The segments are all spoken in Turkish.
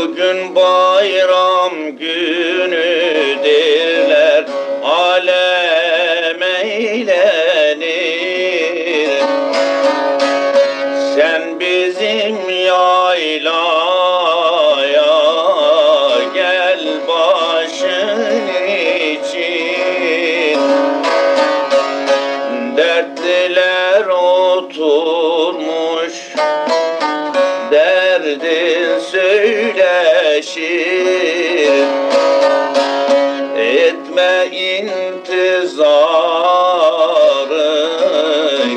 Bugün bayram günü derler alem eğlenir Sen bizim yaylaya gel başın için. Dertliler oturmuş söyleşir Etme intizarı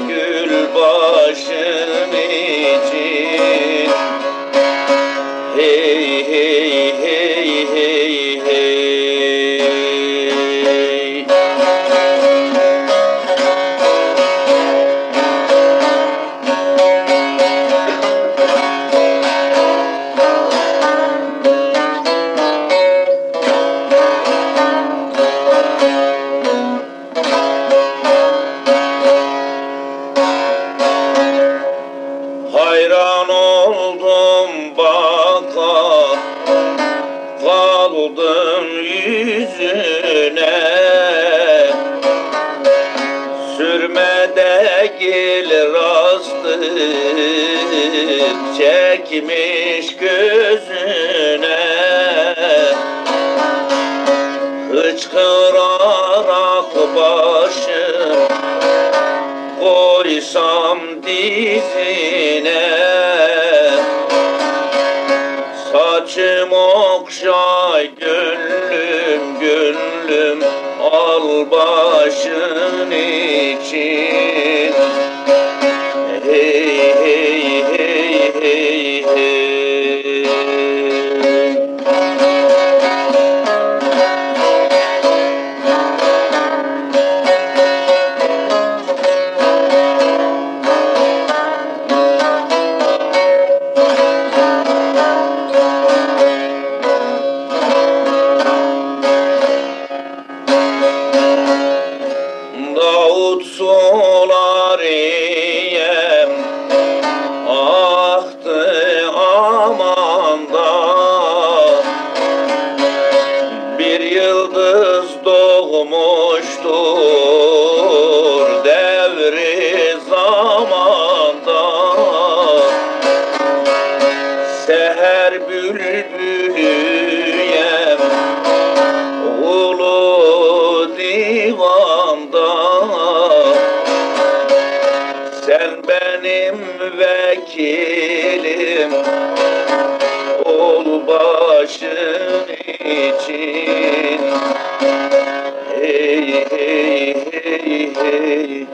gül başın için. Hey hey yüzüne Sürmede gel rastır Çekmiş gözüne. Hıçkırarak başım koysam dizine Saçım okşay gönlüm gönlüm al başın için Davut sularıyem aktı amanda Bir yıldız doğmuştur devri zamanda. Seher bülbülüyem Sen benim vekilim ol başın için. Hey hey hey hey